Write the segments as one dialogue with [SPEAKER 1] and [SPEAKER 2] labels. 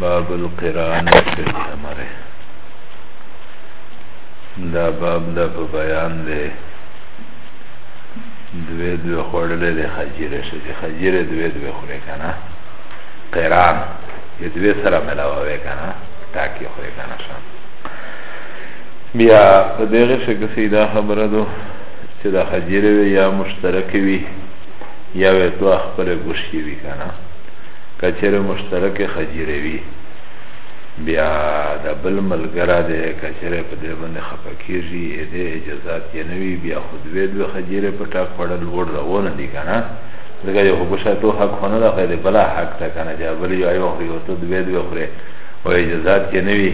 [SPEAKER 1] باب القران فی الامر دا باب دا په بیان دی دوی دوی خوړلې د خجیره شې د خجیره دوی دوی خورې کنه قران د دوی سره ملاوه کنه تاکي خورې کنه شان بیا په دغه شګه سیدا خبره ده چې د خجیره یا مشترک وي یا وې دوه خپل ګوشي وی کنه کچره مشترک خجیره وی بیا د بل ملګرا د کچره په دې باندې خپکیږي اې دې اجازهات یې نه وی بیا خود وې دوه خجیره په ټاک پړل ور روان دي کنه دغه یو بشه تو حق خونه ده خیر بلا حق ته کنه جا بل یو یو خو یو ته دوه دوه خره او اجازهات یې نه وی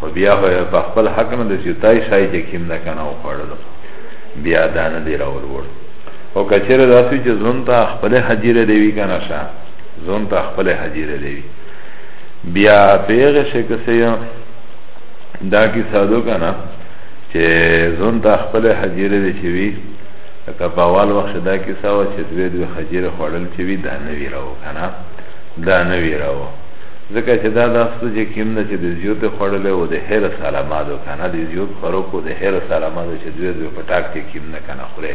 [SPEAKER 1] او بیا په خپل حق نه د سیتای شای چې کیم نه کنه او خړل بیا دانه دی راول ورته او کچر داسوی چه زون تا خپل حجیره دیوی کنشا زون تا خپل حجیره دیوی بیا پیغه شکسی دا کی سادو کنا چه زون تا خپل حجیره دی چوی لکه په اول وخت دا کیسه و چې دوی دوی خجیر خوړل چې وی دا نه وی راو کنه دا نه وی راو ځکه چې دا داسته چې کیم نه چې د زیوت خوړل او د هر سلامادو کنه د زیوت خورو کو د هر سلامادو چې دوی دوی پټاک کې کیم نه کنه خوره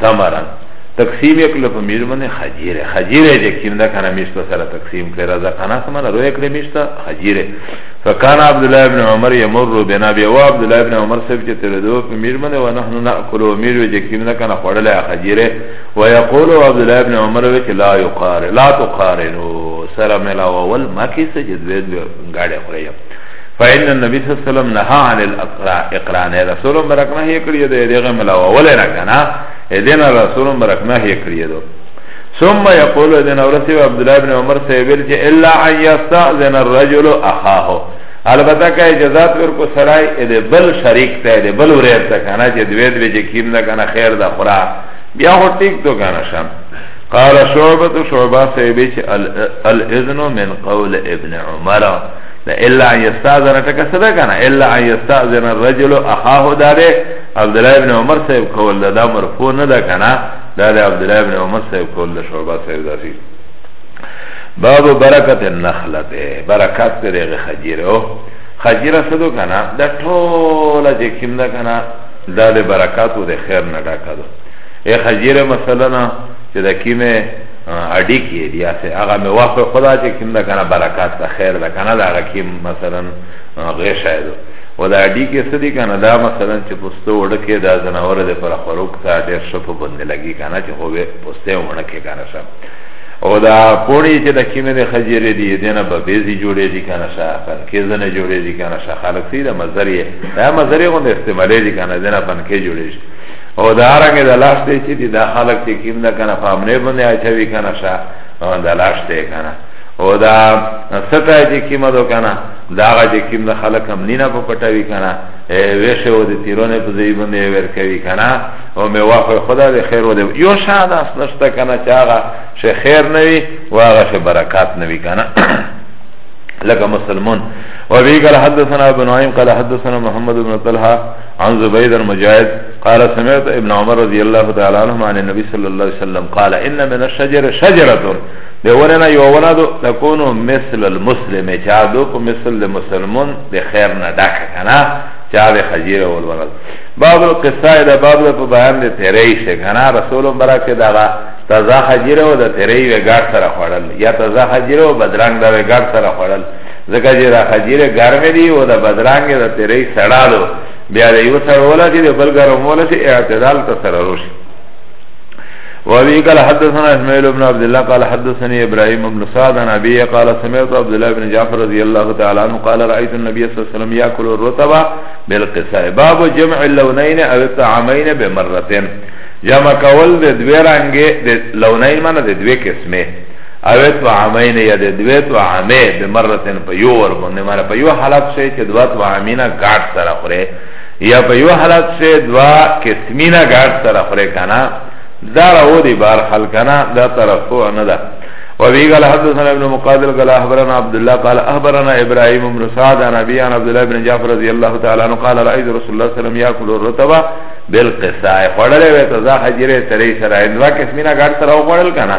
[SPEAKER 1] تمرن تقسیم اکل په میر باندې خجیره خجیره چې کیم دا کنه میشت سره تقسیم کړی راځه کنه سم نه روی کړی میشت خجیره فکان عبد الله ابن عمر یمر بنا بیا و عبد الله ابن عمر صاحب چې تر دوه په میر باندې و نحنو ناکل و میر چې کیم نه کنه خړل خجیره و یقول عبد الله ابن عمر چې لا یقار لا تقارنو سره ملاول مکه سجد وید غاړه خړی فإن النبي صلى الله عليه وسلم نهى عن الإقران رسول مبارک نهي کړی دی دغه ملاول نه کنه دین رسول مبارک نهي کړی دی ثم يقول ذن ورسي عبد الله بن عمر سيبل جي الا ان يستاذن الرجل اخاه البته که اجازت ورکو سرای اده بل شریک ته اده بل وریر ته کنه چې دوی دوی چې کیم نه کنه خیر ده خورا بیا هو ټیک تو کنه شم قال شعبة شعبة سيبي الاذن من قول ابن عمر الا ان یستاذن ټکه صدا کنه الا ان یستاذن الرجل اخاه دا ده عبد الله ابن عمر صاحب کول دا مرفوع نه ده کنه دا ده عبد الله ابن عمر صاحب کول ده شعبہ صاحب دا سی باب برکت النخله برکات دغه خجیره خجیره صدو کنه دا ټول چې کیم ده کنه دا ده برکات او ده خیر نه ډکه ده ای خجیره مثلا چې د کیمه اډی کې دی اسه هغه مې واخو خدا چې کوم دا کنه برکات ده خیر ده کنه دا هغه کې مثلا غیر شاید و دا اډی کې څه دی کنه دا مثلا چې پوسټو وړکه دا زناور ده پر خروق ته ډېر شپه باندې لګي کنه چې هوې پوسټه وړکه کنه شم او دا پوړی چې د کیمه د خجرې دی دینه به بیزی جوړې دي کنه شا پر کې زنه جوړې دي کنه شا خلک سي د مزرې دا مزرې غو استعمالې دي کنه دینه پن کې جوړې شي او دا رنګ د لاس دی چې دا خلک چې کیم ده کنه فامنه باندې اچوي کنه شا دا لاس دی کنه او دا ستا چې کیم ده کنه دا هغه چې کیم ده خلک هم نه په پټوي کنه ویشه و د تیرونه په ځای باندې ور کوي کنه او مې واخو خدا دې خیر و دې یو شاده اسنشته کنه چې هغه شه خیر نه وي واغه شه برکات نه وي کنه لکه مسلمون وبه قال حدثنا ابن نعيم قال حدثنا محمد بن طلحه عن زبيد المجاهد قال سمعت ابن عمر رضي الله تعالى عنهما عن النبي صلى الله عليه وسلم قال إن من الشجر شجرة لوننا يولد تكون مثل المسلم چادو په مثل المسلمون د خیر نه ډک کنه چا د خجیر اول ولد باب القصه دا باب په بیان د تیرې شه کنه رسول برا کې دا تازه خجیر او د تیرې وګړ سره خړل یا تازه خجیر او بدرنګ دا وګړ سره خړل ځکه چې دا خجیره ګرمې دي او د بدرنګې د تیرې سړا دو بیا د یو سړ ولا چې د بل ګرم ولا چې اعتدال ته سره روشي وابي قال حدثنا اسماعيل بن عبد الله قال حدثني ابراهيم بن سعد عن ابي قال سمعت عبد الله بن جعفر رضي الله تعالى عنه قال رايت النبي صلى الله عليه وسلم ياكل الرطب بالقصاء باب جمع اللونين او الطعامين بمرتين جمع کول د دوه رنگه د لونین معنی د دوه قسمه اویت و عامین یا ده دویت و عامی بمرتن پا یو وربنده مانا پا یو حالت شه چه دوات و عامین گاٹ سر خوره یا پا یو حالت شه دوا کسمین گاٹ سر خوره کنا دار او دی بار خلقنا دا ترفوع نده وابي قال حدثنا ابن مقاتل قال اخبرنا عبد الله قال اخبرنا ابراهيم بن سعد عن ابي عن عبد الله بن جعفر رضي الله تعالى عنه قال رايت رسول الله صلى الله عليه وسلم ياكل الرطب بالقصاء خړلې وته ځا حجره سره سره اندوا قسمه غړ سره وړل کنه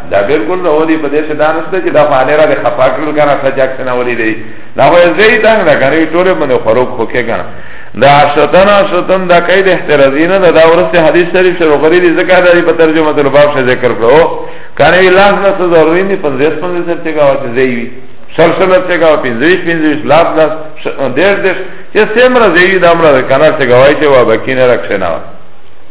[SPEAKER 1] دا بالکل نه ودی په دې څه دانش ته چې دا باندې را د خپا کړل کنه سجاک سنا ولې دی دا وای زی تنگ نه کنه ټول باندې خروق خو کې کنه دا شتن شتن دا قید احترازی نه دا ورسته حدیث شریف سره غری دی ذکر دی په ترجمه تل باب څخه ذکر کړو کنه لاس نه څه ضروري نه 50 50 سره څنګه وته زی وی سر سر څنګه وته 50 50 لاس لاس ډېر ډېر چې سمره زی دا امر کنه څنګه وای چې وا بکینه رکھنا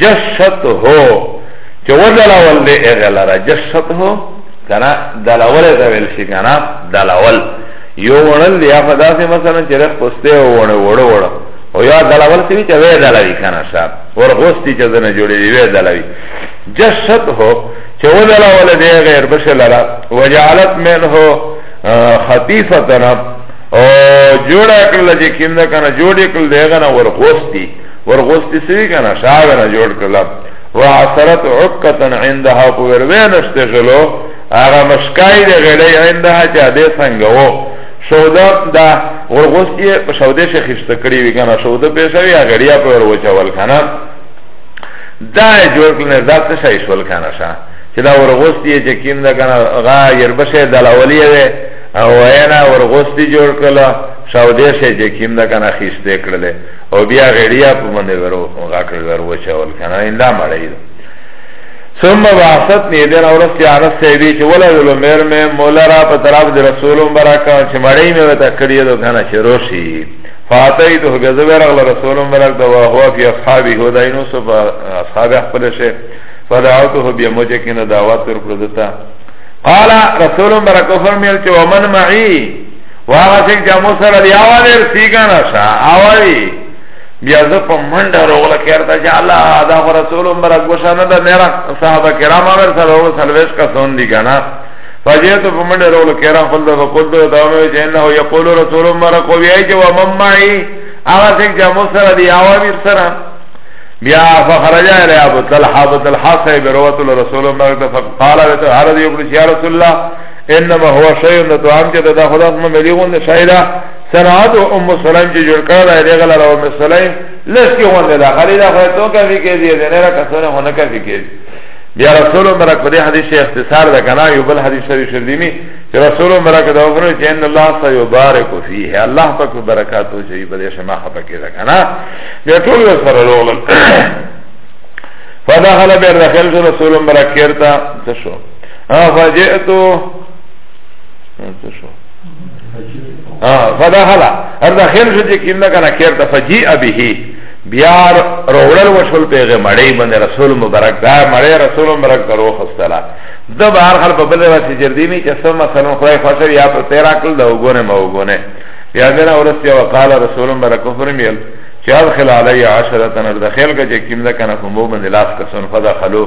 [SPEAKER 1] جسته چه و دلول ده اغه لرا جسته کنا دلول ده ویل شی کنا دلول یو وړل دی یا فداسې مثلا چې رخ پسته وړه وړه وړه او یا دلول سی چې وې دلوي کنه صاحب ور غوستي چې دنه جوړې دی وې دلوي جسد هو چې و دلول دی غیر بش لرا وجعلت منه خطیفتنا او جوړه کړل چې کینده کنه جوړې کړل دیغه نه ور غوستي ورغوستی سوی کنه شاوه نه جوړ کړل وعثرت عقتن عندها په وروې نشته شلو هغه مشکای د غړې عندها چې دې څنګه وو شوده دا ورغوستی په شوده شي خشته کړی وی کنه شوده په شوی غړیا په وروچول کنه دا جوړ کړل نه ذات شای شول کنه شا چې دا ورغوستی چې کیم دا کنه غا يربشه دلاولی وی او اینا ورغوستی جوړ کړل شوده شي چې کیم دا کنه خشته کړل او بیا غړیا په باندې ورو غاټل ورو چول کنه انده مړی ده ثم واسط نه دین اور اس یار سے بھی چ ولا ول میر میں مولا را په طرف د رسول برکا چ مړی میں وتا کړی دو کنه چ روشی فاتای تو غزور غل رسول برک دو هو فی اصحابی هو دینو سو اصحاب خپل شه فدعوته بیا مجه کنه دعوت ور کړتا قال رسول برکا فرمیل چ ومن معی واغا سیک چا مو سره دی آوا دیر سیگانا شا آوا دی بیا زه په منډه روغله کېرته چې الله دا خو رسول عمر غوښه نه ده میرا صحابه کرام امر سره او سلويش کا سون دي کنه فجئت په منډه روغله کېرا خپل د خپل د دامه چې انه یقول رسول عمر کو وی چې و ممای هغه څنګه چې مو سره دی اوامر سره بیا فخرج الى ابو طلحه ابو طلحه صاحب روته رسول عمر ته فقال له هر دی ابن رسول الله انما هو شيء د طعام چې دا خدا کوم ملي غوند شای دا صنعت او ام سلام چې جوړ کړه دا یې غلا او ام سلام لږ کې غوند دا خالي دا خو ته کوي کې دې نه را کسونه هو نه کوي کې بیا رسول مرک په دې حدیث اختصار دا کنه یو بل حدیث شریف شردیمی چې رسول مرک دا وګورئ چې ان الله سيبارك فيه الله پاک برکات او شي په دې شما خپه کې دا کنه بیا ټول سره لوغل فدخل بیر دخل رسول مرک کرتا تشو فجئتو فدخل هر داخل شو چې کینه کنه خیر ته فجیع به بیا روړل وشول پیغه مړی باندې رسول مبارک دا مړی رسول مبارک درو خستلا د بهر خل په بل راځي جردی می چې سم مثلا خدای خوشر یا پر تیرا کل دا وګونه ما وګونه یا دنا ورسته وقال رسول مبارک فرمیل چې ادخل علی عشرة نر داخل کا چې کینه کنه کوم باندې لاس کسن فدخلوا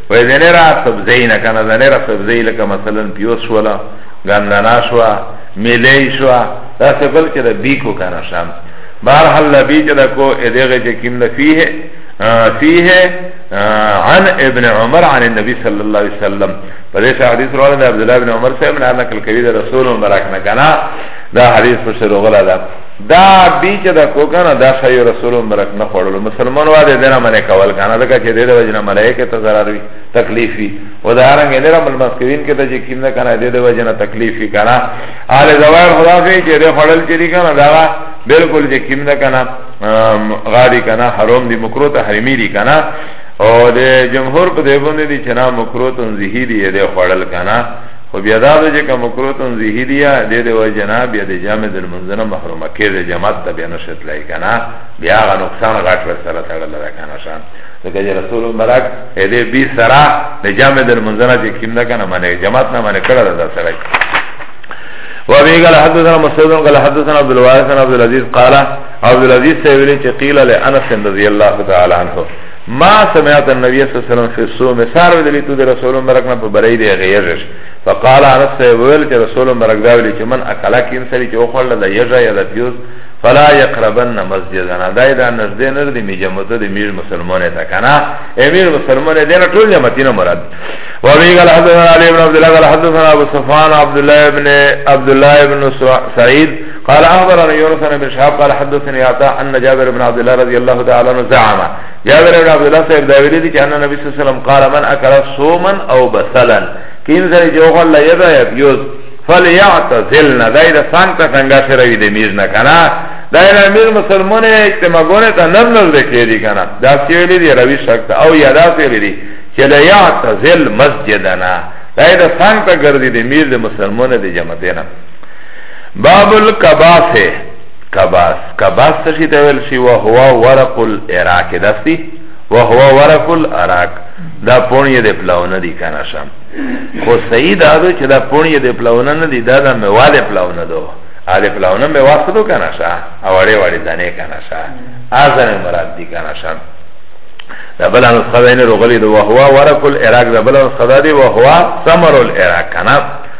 [SPEAKER 1] وی دنه را سبزی نه کنه دنه را سبزی لکه مثلا پیوس ولا گندنا شوا میلی شوا دا سه بل چه دا بی کو کنه شام بارحال لبی چه دا کو ادغه چه کم دا فیه فیه عن ابن عمر عن النبي صلى الله عليه وسلم فليس حديث رواه عبد الله بن عمر صاحب نقل كبير رسول مبارك نكنا ده حديث بشر غلا ده دا بی چې دا کو کنه دا شای رسول مبارک نه خوړل مسلمان و دې نه منې کول کنه دا چې دې د وجنه ملائکه ته zarar وي تکلیف وي و دا رنګ دې رمل مسکوین کې ته چې کیم نه کنه دې د وجنه تکلیف وي کنه آل زوار خدا دې چې دې خوړل چې کنه دا بالکل چې کیم نه کنه غاری کنه حرام دی مکروه تحریمی دی کنه او د جمهور په دې باندې دي چې نه مکروه تنزیهی دی دې خوړل کنه خو بیا دا ده چې که مکروه تنزیهی دی دې د وجه نه بیا د جامع د لمونځ نه محرومه کېږي جماعت ته بیا نشي تلای که نه بیا هغه نقصان غټ ورسره تړلی ده که نه شه ځکه چې رسول مبارک دې بی سره د جامع د لمونځ نه چې کیم ده که نه منې جماعت نه منې کړی ده سره وابي قال حدثنا مسعود قال حدثنا عبد الوارث عن عبد العزيز قال عبد العزيز سيولي قيل لأنس رضي الله تعالى عنه ما سمعت النبي صلى الله عليه وسلم في الصوم سار ودلی تو رسول مبارک نه په برای دی غیرش فقال انس صاحب ویل چې رسول مبارک دا ویل چې من اکلا کین سری چې او خړل د یجا یا د پیوز فلا يقربن مسجدنا دای دا نزدې نر دی میجمته دی میر مسلمانه تا کنه امیر مسلمانه دی نه ټول جماعتینه مراد و ابي قال حدثنا علي بن عبد الله قال حدثنا ابو صفوان عبد الله بن عبد الله بن سعيد قال اخبرنا يونس بن شهاب قال حدثني عطاء ان جابر بن عبد الله رضي الله تعالى عنه زعم جابر بن عبد الله صاحب داویلی دی چې ان نبی صلی الله علیه وسلم قال من اكل صوما او بسلا کین زری جو خل لا یدا یوز فلیعتزلنا دای دا سان تا څنګه سره وی دی میز نه کنه دای نه میز مسلمان اجتماع ګونه ته نن نل دکې دی کنه دا سیویلی دی روی شکت او یدا سیویلی دی چې لا یعتزل مسجدنا دای دا سان تا ګرځي دی میز مسلمان دی جماعتنا باب الکباس کباس کباس سشی تاویل شی وهو ورق الاراک دستی وهو ورق الاراک دا پونی دی پلاونه دی کنه شم خو صحیح دا دو چه دا پونی دی پلاونه ندی دا دا موا دی پلاونه دو آده پلاونه موا سدو کنه شا اوڑی وڑی دنه کنه شا آزن مراد دی کنه شم دا بلا نسخه دا اینه رو غلی دو وهو ورق الاراک دا بلا نسخه دا دی وهو سمر الاراک کنه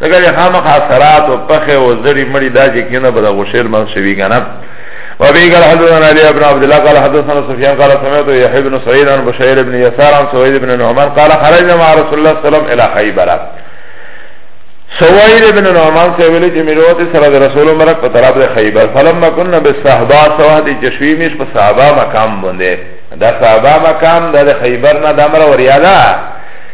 [SPEAKER 1] دغه چې خامخ اثرات او پخه او زړی مړی دا چې کینه به د غشیر مل شوی کنه وابي قال حدثنا علي بن عبد الله قال حدثنا سفيان قال سمعت يحيى بن سعيد عن بشير بن يسار عن سويد بن نعمان قال خرجنا مع رسول الله صلى الله عليه وسلم الى خيبر سويد بن نعمان سے ویلی چې میروت سره د رسول مرک په طرف د خیبر فلما كنا بالصحابه سواد جشویمش په صحابه مقام باندې دا صحابه مقام د خیبر نه د امر وریاده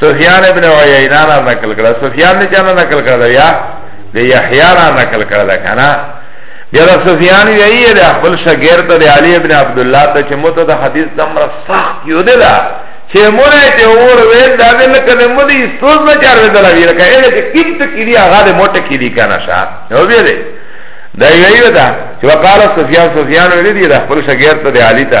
[SPEAKER 1] سفیان ابن عیینا نه نقل کړه سفیان نه چانه نقل کړه یا د یحیی نه نقل کړه کنه بیا د سفیان یی د خپل شاګرد د علی ابن عبد الله ته چې مت د حدیث دمر سخت یو دی دا چې مونږ ته اور وې دا د لکه د مودي سوز نه چار وې دلا ویل کای له کیم ته کیدی هغه د موټه کیدی کنه شا نو بیا دی دا یی ودا چې وقاله سفیان سفیان ویل دی د خپل شاګرد ته علی ته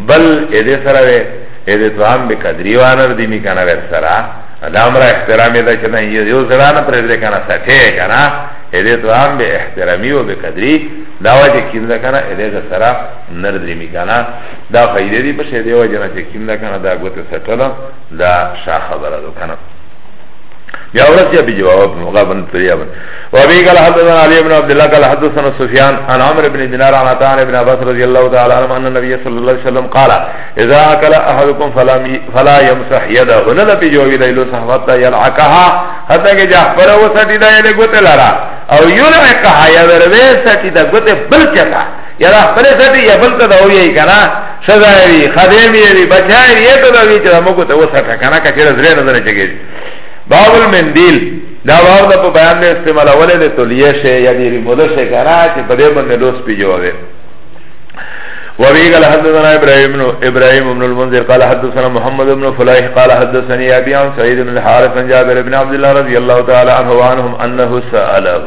[SPEAKER 1] بل اده سره ده اده تو هم به قدری وانر دی می کنه ور سره اده امرا احترامی ده چه نه یو زرانه پرده کنه سټه کنه اده تو هم به احترامی و به قدری دا وجه کیم ده کنه اده ده سره نر دی می کنه دا فیده دی پشه ده وجه نه چه کیم ده کنه دا گوته سټه ده دا شا خبره ده کنه بیا ورسیا بی جواب غابن پریابن وابی قال حدثنا علی بن عبد الله قال حدثنا سفیان عن عمرو بن دینار عن عطاء بن عباس رضی الله تعالی عنہ ان النبي صلی الله علیه وسلم قال اذا اكل احدكم فلا فلا يمسح يده ولا بی جواب لیلو صحبت یلعقها حتا کہ جعفر وسدی دا یلے گوتے لرا او یلعقها یا وروی سٹی دا گوتے بلچتا یا دا خپل سټی یا بل ته دا وی کنه شزایری خدیم یی بچای یی ته دا وی چې موږ ته وسټه کنه کچې زره نه نه چګی باب المندیل دا باب د په بیان د استعمال اوله د تولیه شه یا دی ریموله شه کنه چې په دې باندې دوس پیجوږي وابي قال حدثنا ابراهيم بن ابراهيم بن المنذر قال حدثنا محمد بن فلاح قال حدثني ابي عن سعيد بن الحارث عن جابر بن عبد الله رضي الله تعالى عنه وعنهم انه ساله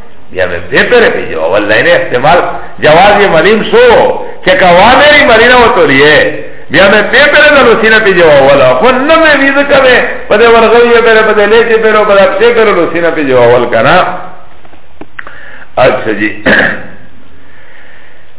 [SPEAKER 1] بیا میں بے پر بھی جو اول لائن احتمال جواز یہ ملیم سو کہ کوا میری ملینا و تو لیے بیا میں پے پر دلو سینا پی جو اول خون نمی ویز کبے پدے ورغوی پر پدے لیچے پر پدے پسے پر لو سینا پی جو اول کنا اچھا جی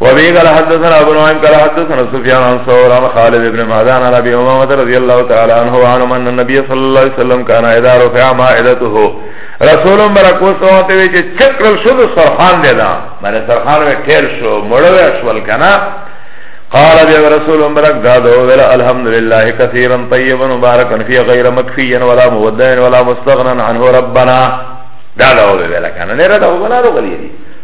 [SPEAKER 1] وبه قال حدثنا ابو نعيم قال حدثنا سفيان عن ثور عن خالد بن معدان عن ابي امامه رضي الله تعالى عنه وعن ان النبي صلى الله عليه وسلم كان اذا رفع مائدته رسول برک وسوته وی چې چکر شو د سرخان دی دا معنی سرخان وی ټیر شو مړو شول کنه قال بیا رسول برک دا دو ویل الحمدلله كثيرا طيبا مباركا في غير مكفي ولا مودع ولا مستغنى عنه ربنا دا دو ویل کنه نه را دو بنا رو غلی دی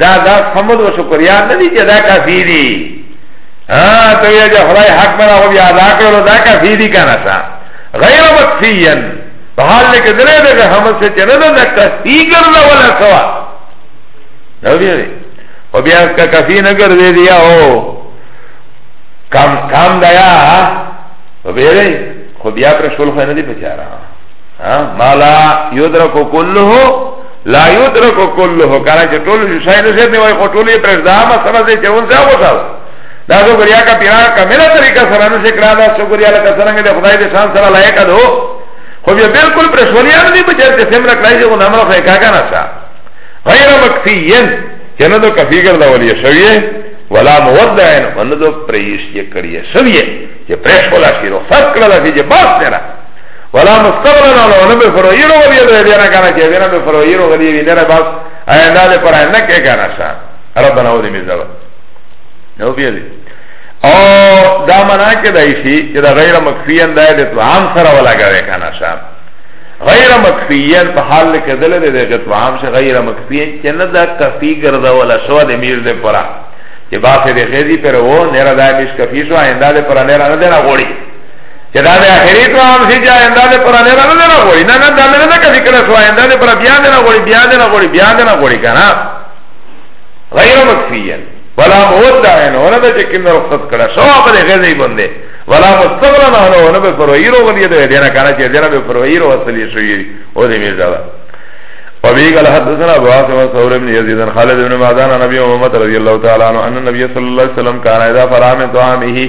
[SPEAKER 1] دا دا حمد و شکریا ندی چه دا کفی دی تو یا جا خدای حق منا خو بیا ادا کرو دا کفی دی کانا سا غیر مکفیین بحال لکه دلی دغه حمد سے چه نده دا کفی کرده ولا سوا نو بیا دی و بیا که کفی نکرده دیا او کم کم دیا و بیا دی خو بیا پر شول خو ندی پچارا مالا یدرکو کلو لا یدرک کله کله چې ټول شای نه شي وای خو ټول یې پر دا مسله دې چې ونځه وځاو دا څو ګریا کا پیرا کمله طریقه سره نو شکر دا څو ګریا له څنګه د خدای دې شان سره لایق ده خو بیا بالکل پر شولیا نه به چې سمره کړای چې نو امر خو کا کنه سا غیر مکفین چې نو د کفی ګرځا ولې شویه ولا مودعن ونو پریش یې کړی شویه چې پرش ولا شي رخصت کړل چې بس نه ولا مستقبل ولا ولا به فرو یرو غلی ده دینا کنه چې دینا به فرو یرو غلی وی نه بس آینده له پر نه کې کنه شا ربنا ودی میزل نو بیا دی او دا منا کې دای شي چې دا غیر مکفیان ده د طعام سره ولا غوي کنه شا غیر مکفیان په حال کې دل دې د طعام سره غیر مکفیان چې نه دا کفی ګرځا ولا شو د میر دې پرا چې باسه دې خېدی پر و نه را دای مش کفی شو آینده له پر نه را نه ده غوړي چه دا ده آخری تو هم سی چه آینده ده پر نیره نده نا گوڑی نا نا دا ده نده کسی کرسو آینده ده پر بیان ده نا گوڑی بیان ده نا گوڑی بیان ده نا گوڑی کنا غیر مکفیین ولا مودعین اونا ده چه کم رخصت کرده شو آقا ده غیزی بنده ولا مستغلن اونا اونا به فروئی رو غلیه ده دینا کنا چه دینا به فروئی رو اصلی شویری او ده میرزا ده وبه قال حدثنا ابو عاصم ثور بن يزيد عن خالد بن معدان عن ابي امامه رضي الله تعالى عنه ان النبي صلى الله عليه وسلم كان اذا فرغ من طعامه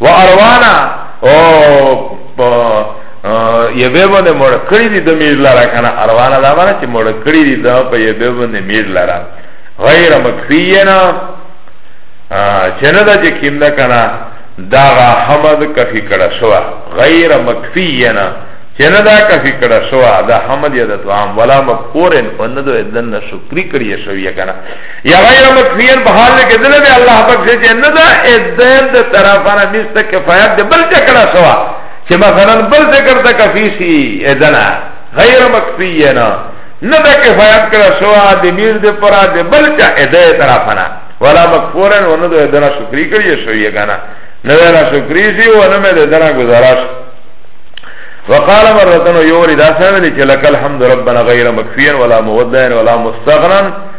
[SPEAKER 1] و اروانا او یبه باندې مړ کړی دی د میر لاره کنه اروانا دا معنی چې مړ کړی دی دا په یبه باندې میر لاره غیر مکفینا چې نه دا چې کیم ده کنه دا حمد کفی کړه شو غیر مکفینا چې نه دا کفی کړه شو دا حمد یا د توام ولا مکورن او نه د دن شکری کړی شوی کنه یا غیر مکفین په حال کې دل دی الله پاک چې جنت ده اذن د طرفانه مست کفایت د بل چکړه سوا چې مثلا بل ذکر ته کفی سی اذن غیر مکفینا نه د کفایت کړه سوا د میر د پرا د بل چا اذه طرفانه ولا مکفورن ونه د اذن شکری کړی شوی غانا نه ولا شکری سی و نه مې د اذن گزارش وقال مرتن یوری دا سره چې لکل حمد ربنا غیر مکفین ولا مودع ولا مستغنا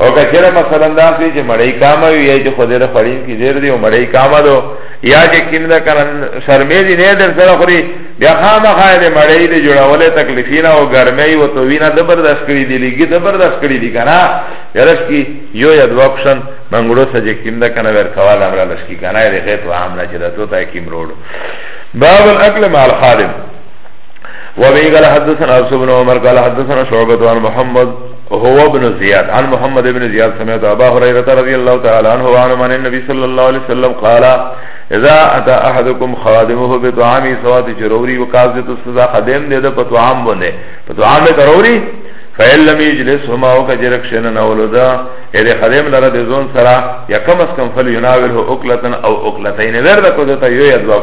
[SPEAKER 1] او که چیرې مثلا داسې چې مړی کامه وي یا چې خو ډېر خړین کې ډېر دی او مړی کامه دو یا چې کیم ده کنه شرمې دي نه در سره خوري بیا خامخا دې مړی دې جوړولې تکلیفینه او ګرمۍ او توینه زبردست کړی دی لګي زبردست کړی دی کنه یارش کی یو یا دوا کوشن منګړو سجه کیم ده کنه ور کواله امر لش کی کنه دې خې تو عام نه چې ده تو تا کیم روړو باب الاکل مع الخادم وبه قال حدثنا عبد بن عمر قال حدثنا شعبة عن محمد هو ابن زياد عن محمد ابن زياد سمعت ابا هريره رضي الله تعالى عنه وعنه عن النبي صلى الله عليه وسلم قال اذا اتى احدكم خادمه بطعام سوات جروري وقاضت السزا خادم دې د پتوام باندې پتوام کروري فإن لم يجلس هما او کجرک شنه نولدا اې خادم لره د زون سره یا کم اس کم فل يناوله اکلتن او اکلتين ورته کو دته یو یا دوه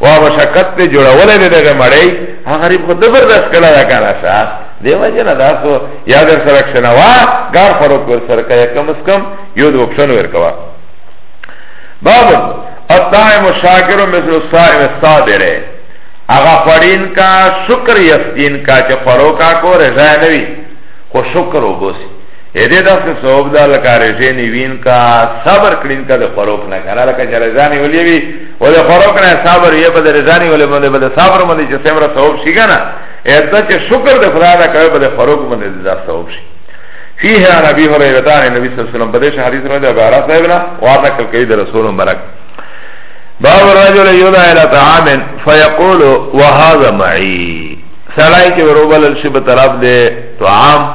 [SPEAKER 1] وا مشقت ته جوړولې نه دغه مړی هغه غریب خو دبر داس کړه دا کنه سا دی وجه نه تاسو یاد سره شنوا ګار فروت ور سره کای کم اس کم یو د اپشن ور کوا باب الطائم الشاکر مثل الصائم الصابر اغا فرین کا شکر یستین کا چه فرو کا کو رضا نوی خو شکر و بوسی ایده دا سه صحب دا لکا رضا نوین کا صبر کرین کا ده فروک نکنه لکا چه رضا نوی ولی خوراک نه صبر یه بده رزانی ولی بنده بده صبر منده چه سمرا صحب شی گنا ایتا چه شکر ده خدا ده کوئی بده خوراک منده ده صحب شی فیه عن ابی حریرتان نبی صلی اللہ علیہ وسلم بدش حدیث رنده ابی عرا صاحبنا وارنا کل کئی ده رسول مبرک باب الرجل یدعا الى طعام فیقول وهذا معی سلائی چه وروبل الشب طرف ده طعام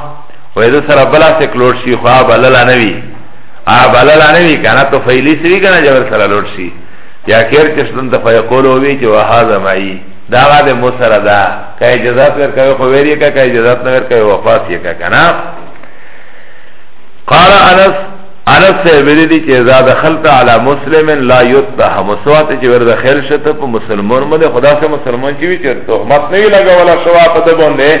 [SPEAKER 1] ویده سر بلا سکلور شی خواب اللہ نوی ا بللا نه وی کنه تو فعلی سی کنه جبر سره لوټ سی یا کیر چې ستن ته فیقول وی چې وهذا مای دا غاده مو سره دا کای جزات ور کوي خو ویری کا کای جزات نه ور کوي وفات یې کا کنه قال انس انس سے ویلی دی چه ازا دخلت علی مسلم لا یتبه مسوات چه ورد خیل شتا پا مسلمون مده خدا سے مسلمون چی وی چه تحمت نوی لگا ولا شوا پا دبون ده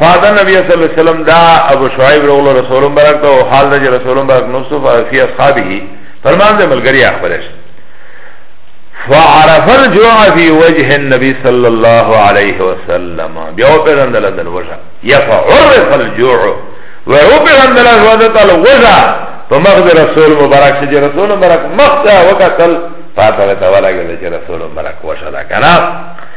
[SPEAKER 1] فاذا نبی صلی الله علیه وسلم دا ابو شعیب رغل رسول برک او حال د رسول برک نصف فی اصحابہ فرمان د ملګری اخبرش فعرف الجوع فی وجه النبی صلی الله علیه وسلم بیا په رندل دل وجه یفعرف الجوع و او په رندل وجه تل وجه په مخ د رسول مبارک چې رسول مبارک مخ ته وکتل فاطمه ته ولاګل چې رسول مبارک وشلا کنه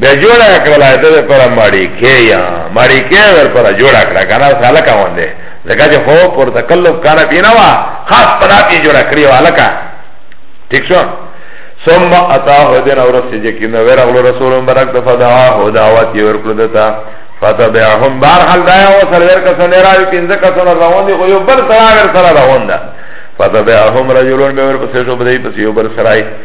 [SPEAKER 1] بیا جوړا کړل ایت ده پر ماړی کې یا ماړی کې ور پر جوړا کړه کنه سالا کاون ده زکه چې خو پر تکلف کار پینا وا خاص پدا کې جوړا کړی والا کا ٹھیک شو ثم اتاه دین اور سج کی نو ورغل رسول مبارک دفدعا هو دعوت یې ورکړه دتا فتبعهم بار حال دایا او سر ور کس نه راوی پینځه کس نه روان دي خو یو بل سره ور سره روان ده فتبعهم رجلون به ور پسې شو بده پسې یو بل سره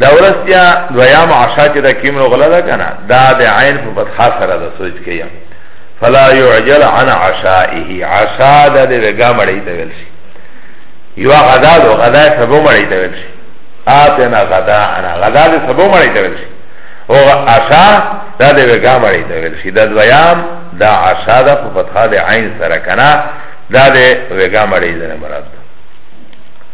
[SPEAKER 1] دا ورځ بیا دویم عشا چې دا کیم راغله ده کنه دا د عین په فتحه سره ده سوچ کیم فلا يعجل عن عشائه عشا ده د وګا مړی ته ویل شي یو غدا دو غدا سبو مړی ته ویل شي آتنا غدا انا غدا ده سبو مړی ته ویل شي او عشا ده د وګا مړی ته ویل شي دا دویم دا عشا ده په فتحه د عین سره کنه دا د وګا مړی ده مراد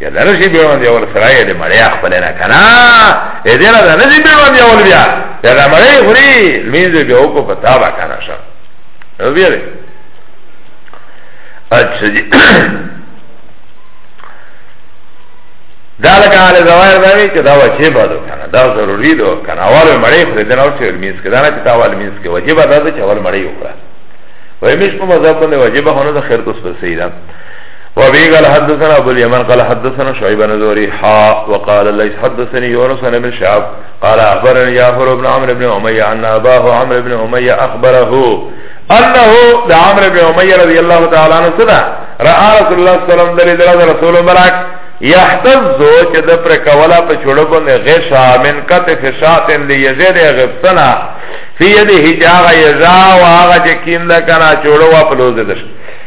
[SPEAKER 1] یا درشی بیوان دی اول سرائی دی مڑی اخبر اینا کنا ای دینا دا نزی بیوان دی اول بیا یا دا مڑی خوری لمینزی بیو کو پتا با کنا شا او بیا دی اچھا جی دا لکه حال زوایر دا وی چه دا وجب دو کنه دا ضروری دو کنه اول مړی خوري دنه او چه مینس کې دا نه چې اول مینس کې وجب دا چې اول مړی وکړه وای مش په مذهب باندې وجب هونه د خیر کوس پر سیدا وابي قال حدثنا ابو اليمن قال حدثنا شعيب بن زوري حا وقال ليس حدثني يونس بن شعب قال اخبرني جعفر بن عمرو بن اميه ان اباه عمرو بن اميه اخبره انه لعمرو بن اميه رضي الله تعالى عنه صدا راى رسول الله صلى الله عليه وسلم رسول مبارك يحتز چې د پر کولا په چړو باندې غشا من کتف شاتن ليزيد غفتنا في يده جاغه يزا واغه چې کیندا کنا چړو په لوز دشت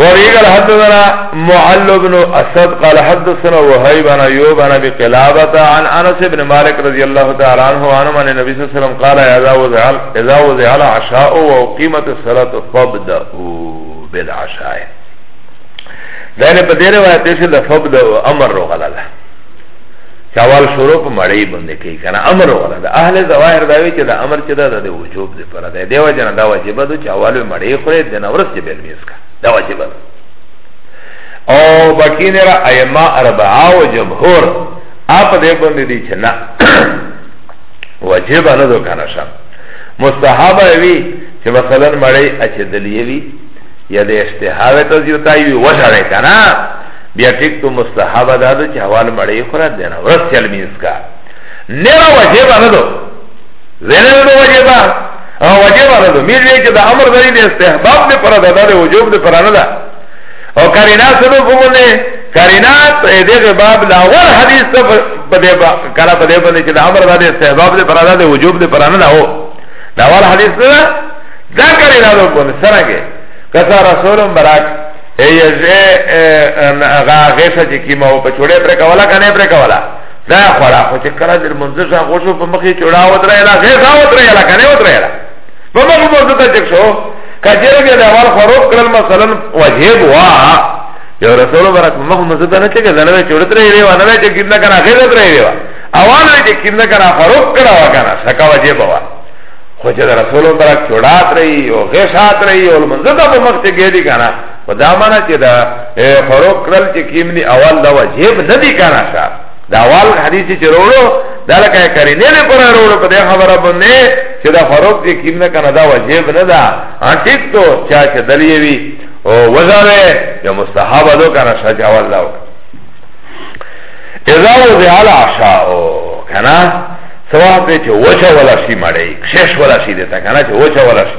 [SPEAKER 1] وبه قال حدثنا معل بن اسد قال حدثنا وهيب بن ايوب عن ابي قلابه عن انس بن مالك رضي الله تعالى عنه عن من النبي صلى الله عليه وسلم قال اذا وضع اذا وضع العشاء واقيمت الصلاه فابدؤوا بالعشاء دغه په دې روایت کې د فابدؤوا امر وغلاله چاوال شروع په مړی باندې کوي کنه امر وغلاله اهل ظواهر دا وی چې د امر چې دا د وجوب پر ده دیو جنا دا واجب ده چې اولو مړی خوري د نورس چې بل میز کا دا واجب ده او باقی نه را ائمه اربعه او جمهور اپ دې باندې دي چې نه واجب نه ده کنه شم مستحب وی چې مثلا مړی اچ دلیه وی یا د اشتهاوه ته زیوتای وی وشره کنه بیا ټیک تو مستحب ده چې حوال مړی خورا دینه ورس چل میز کا نه را واجب نه ده زینه دو وجبا او وجبا ندو میر جای که دا امر داری دی استحباب دی پر دا دا وجوب دی پر ندا او کرینا سنو فمونه کرینا دیغ باب لاغور حدیث تا پده با کنا پده بنده که دا امر داری استحباب دی پر دا دا وجوب دی پر ندا او دا اول حدیث ندا دا کرینا دو بنده سرنگه کسا رسولم براک ایجه غا غیشه چه کیما و پچوڑه پر کولا کنه پر کولا دا خورا خو چې کله د منځ ځان غوښو په مخې چوڑا ودرای لا غیر دا ودرای لا کنه ودرای لا په مخې منځ ته چې شو کجره کې د اول خروب کړل مثلا وجب وا یو رسول برک مخ منځ ته نه چې زنه چوڑا ترې وی ونه وی چې کیندا کنه غیر ترې وی وا اول وی چې کیندا کنه خروب کړه وا کنه شکا وجب وا خو چې رسول برک چوڑا ترې او غیر شات ترې او منځ ته په مخ ته ګېډی کنه په دا معنا چې دا خورو کړل چې کیمنی اول دا واجب نه دی کنه شا دا اول حدیث چې وروړو دا لکه کری نه نه پر وروړو په دې خبره باندې چې دا خورو چې کیمنه کنه دا واجب نه دا ها ټیک تو چا چې دلیه وی او وزاره یا مستحب دو کنه شا چې اول دا اذا وضع العشاء کنه سواته چې وچه ولا شي مړی کښش ولا شي دته کنه چې وچه ولا شي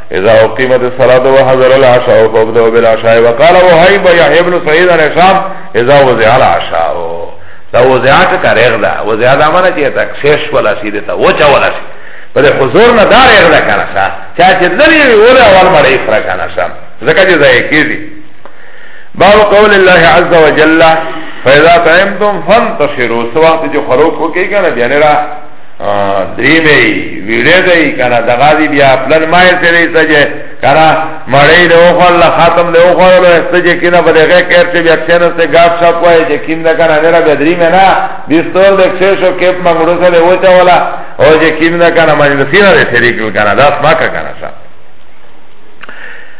[SPEAKER 1] اذا اقیمت الصلاة وحضر العشاء فابدأ بالعشاء وقال وحیب یحیی ابن سعید عن هشام اذا وضع العشاء دا وضع ټکا رغ دا وضع دا معنی چې تک شیش ولا سی دتا وچا ولا سی پر حضور نه دا رغ دا کنه سا چا چې دلی ولا اول مړی فرا کنه سا زکه چې ځای کیږي باب قول الله عز وجل فاذا طعمتم فانتشروا سواء جو خروج کو کې کنه بیان را دریمه ویړه دی کنه دغه دی بیا پلن ما یې سره سجه کنه مړې له اوخل خاتم له اوخل له سجه کینه په دغه کېر چې بیا څنګه څه غاف شاپ وای چې کیم نه کنه نه به دریمه نه دستور د څه شو کېپ مګړو سره وته ولا او چې کیم نه کنه مې سینه سره کړ کنه دا ما کنه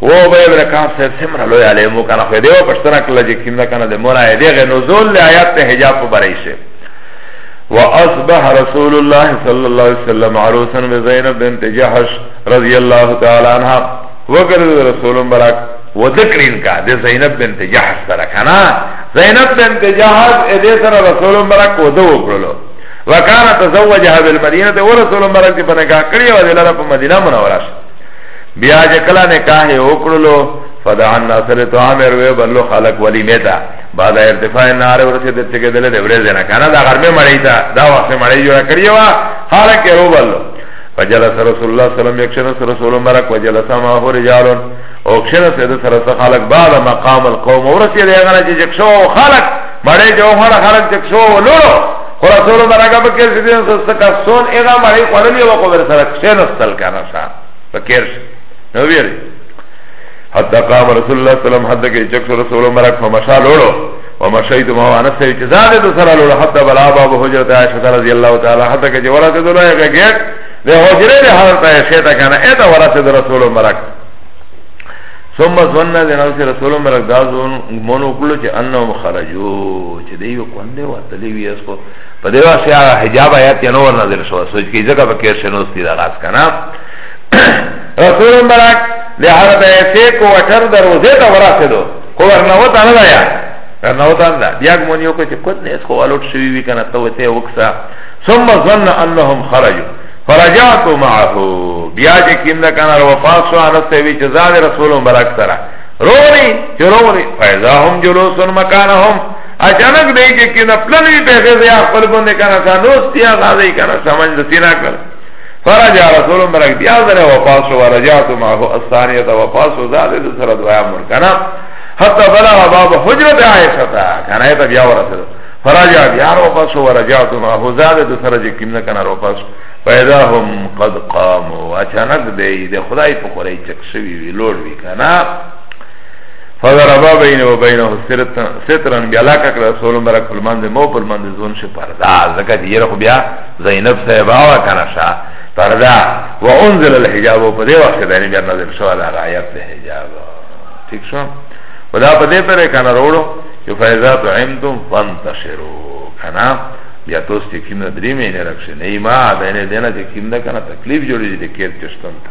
[SPEAKER 1] و ابي بن كعب صاحب سمرا لو عليه مو كان خو ديو پشتنا کلا جي کیندا کنه د مولا اي دغه نزول له آیات ته حجاب په برای شي واصبح رسول الله صلى الله عليه وسلم عروسا بزينب بنت جحش رضي الله تعالى عنها وقال رسول مبارك وذكرين کا ده زينب بنت جحش سره کنا زينب بنت جحش اده سره رسول مبارك وده وکړلو وکانه تزوجها بالمدينه ورسول مبارك په نکاح کړی و دلاره په مدینه منوره بیا چې کله نکاح یې وکړلو فدعا الناس لطعام روی بلو خلق ولیمه تا بعد ارتفاع نار ورسید چکدل ده ورزه نه کنه دا غرمه مړی تا دا واسه مړی جوړ کړی وا خلق رو بلو فجلس رسول الله صلی الله علیه وسلم یکشن رسول مبارک وجلس ما هو رجال او کشن سید سره خلق بعد مقام القوم ورسید هغه چې چکشو خلق مړی جو هر خلق چکشو لورو خو رسول مبارک به کې سید سره کسون هغه مړی خړلی وکړ سره کشن استل کنه فکر شي نو ویری حتی قام رسول الله صلی الله علیه وسلم حتی کې چک رسول الله مرک فمشا لوړو ومشيت ما وانا سوي چې زاده تو سره لوړو حتی بلا باب حجرت عائشه رضی الله تعالی حتی کې جوړه ته دوله کې ګټ د حجره له حضرت عائشه ته کنه اته ورته د رسول الله مرک ثم ظن ذنو سي رسول الله مرک دا ځون مونږ کولو چې انهم خرجو چې دیو کوندې وتلی وی اسو په دې واسه هغه حجاب آیات یې نور نازل شو سوچ کې ځکه په کې شنوستی دا غاس کنه رسول مبارک له حضرت ایسه کو وټر دروازه ته ورسېدو خو ورنه وته نه ویا ورنه وته نه بیا مونیو کو چې کود نه اس خو الوت شوی وی کنه ته وته وکسا ثم ظن انهم خرجوا فرجعت معه بیا چې کیندا کنه وفات شو انس ته وی چې زاد رسول مبارک سره روری چروری فیضا هم جلوسن مکانهم اچانک دی چې کینه پلن وی په غزه یا خپل باندې کنه سانوس تیا غازی کنه سمجھ دسینا کړ فرجع رسول مرک بیا زره وفاس و رجعت معه الثانیه وفاس و زاد سره دعا مر کنه حتی بلغ باب حجرت عائشه تا کنه ایت بیا ورسره فرجع بیا وفاس و رجعت معه زاد سره چې کینه کنه وفاس پیدا هم قد قاموا اچانک دی د خدای په خوري چک شوی وی لوړ وی کنه فضربا بین و بینه سترن بیا لاکا کړه رسول مبارک په منځ مو په منځ ځون شي پردا زکه چې یره خو بیا زینب صاحب وا کنه شا پردا و انزل الحجاب په دې وخت باندې بیا نازل شو دا غایت له حجاب ٹھیک شو ودا په دې پرې کنه وروړو چې فیضات عمتم فانتشروا کنه بیا توس چې کیم نه درې مې نه راکشه نه ما دا نه دینه چې کیم نه کنه تکلیف جوړې دي کې چشتم ته